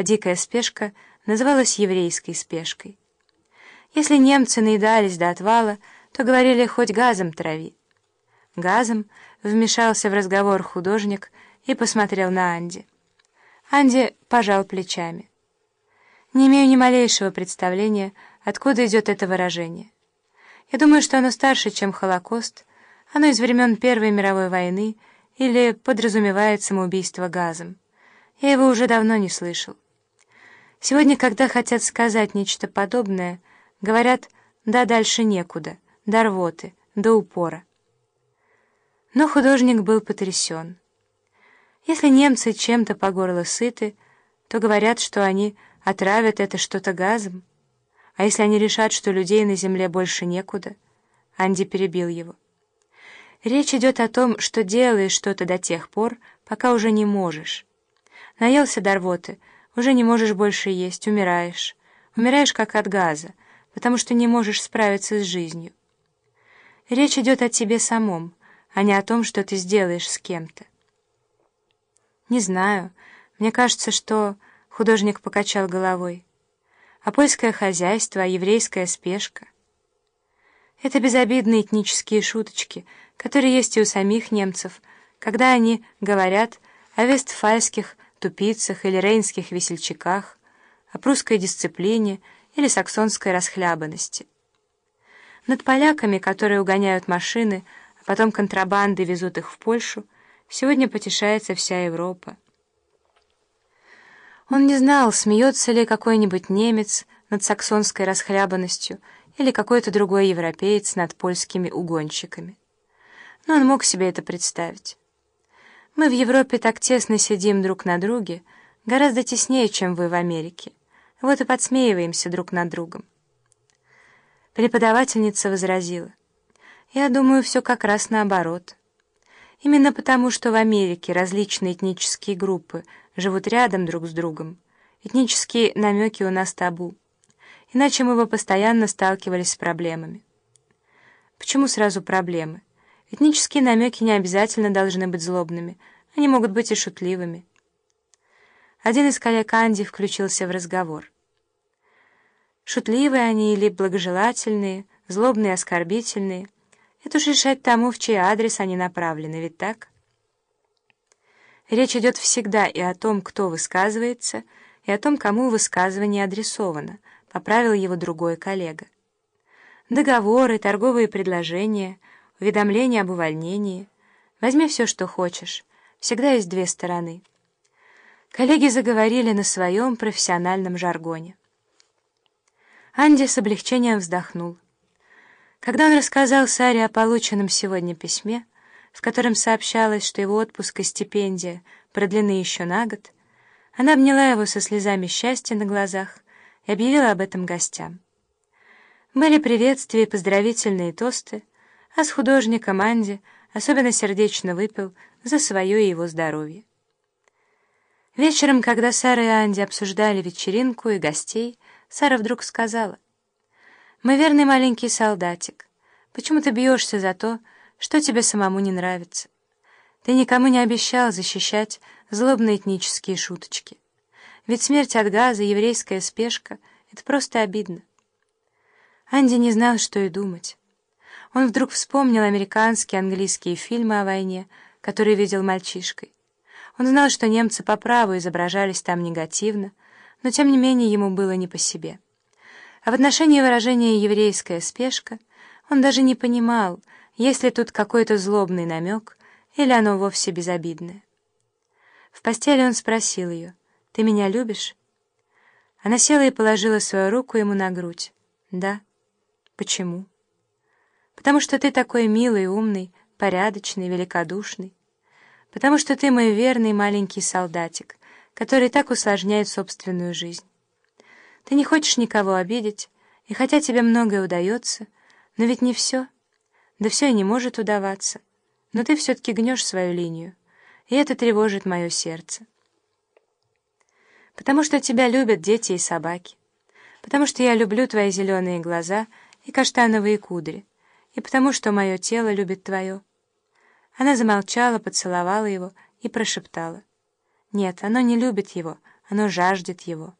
а дикая спешка называлась еврейской спешкой. Если немцы наедались до отвала, то говорили «хоть газом трави». Газом вмешался в разговор художник и посмотрел на Анди. Анди пожал плечами. Не имею ни малейшего представления, откуда идет это выражение. Я думаю, что оно старше, чем Холокост, оно из времен Первой мировой войны или подразумевает самоубийство газом. Я его уже давно не слышал. Сегодня, когда хотят сказать нечто подобное, говорят «да дальше некуда», «до рвоты», «до упора». Но художник был потрясен. Если немцы чем-то по горло сыты, то говорят, что они отравят это что-то газом. А если они решат, что людей на земле больше некуда? Анди перебил его. Речь идет о том, что делаешь что-то до тех пор, пока уже не можешь. Наелся до рвоты, уже не можешь больше есть, умираешь. Умираешь как от газа, потому что не можешь справиться с жизнью. Речь идет о тебе самом, а не о том, что ты сделаешь с кем-то. Не знаю. Мне кажется, что... Художник покачал головой. А польское хозяйство, а еврейская спешка. Это безобидные этнические шуточки, которые есть и у самих немцев, когда они говорят о вестфальских тупицах или рейнских весельчаках, о прусской дисциплине или саксонской расхлябанности. Над поляками, которые угоняют машины, а потом контрабанды везут их в Польшу, сегодня потешается вся Европа. Он не знал, смеется ли какой-нибудь немец над саксонской расхлябанностью или какой-то другой европеец над польскими угонщиками. Но он мог себе это представить. Мы в Европе так тесно сидим друг на друге, гораздо теснее, чем вы в Америке. Вот и подсмеиваемся друг над другом. Преподавательница возразила. Я думаю, все как раз наоборот. Именно потому, что в Америке различные этнические группы живут рядом друг с другом, этнические намеки у нас табу. Иначе мы бы постоянно сталкивались с проблемами. Почему сразу проблемы? Этнические намеки не обязательно должны быть злобными, они могут быть и шутливыми. Один из коллег Анди включился в разговор. Шутливые они или благожелательные, злобные, оскорбительные — это уж решать тому, в чей адрес они направлены, ведь так? Речь идет всегда и о том, кто высказывается, и о том, кому высказывание адресовано, поправил его другой коллега. Договоры, торговые предложения, уведомления об увольнении. Возьми все, что хочешь. Всегда есть две стороны. Коллеги заговорили на своем профессиональном жаргоне. Анди с облегчением вздохнул. Когда он рассказал Саре о полученном сегодня письме, в котором сообщалось, что его отпуск и стипендия продлены еще на год, она обняла его со слезами счастья на глазах и объявила об этом гостям. Были приветствия и поздравительные тосты, а с художником Анди особенно сердечно выпил за свое и его здоровье. Вечером, когда Сара и Анди обсуждали вечеринку и гостей, Сара вдруг сказала — мой верный маленький солдатик, почему ты бьешься за то, что тебе самому не нравится? Ты никому не обещал защищать злобные этнические шуточки. Ведь смерть от газа, еврейская спешка — это просто обидно. Анди не знал, что и думать. Он вдруг вспомнил американские английские фильмы о войне, которые видел мальчишкой. Он знал, что немцы по праву изображались там негативно, но тем не менее ему было не по себе. А в отношении выражения «еврейская спешка» он даже не понимал, есть ли тут какой-то злобный намек или оно вовсе безобидное. В постели он спросил ее, «Ты меня любишь?» Она села и положила свою руку ему на грудь. «Да». «Почему?» «Потому что ты такой милый, умный, порядочный, великодушный. Потому что ты мой верный маленький солдатик, который так усложняет собственную жизнь». Ты не хочешь никого обидеть, и хотя тебе многое удается, но ведь не все. Да все и не может удаваться. Но ты все-таки гнешь свою линию, и это тревожит мое сердце. Потому что тебя любят дети и собаки. Потому что я люблю твои зеленые глаза и каштановые кудри. И потому что мое тело любит твое. Она замолчала, поцеловала его и прошептала. Нет, оно не любит его, Оно жаждет его.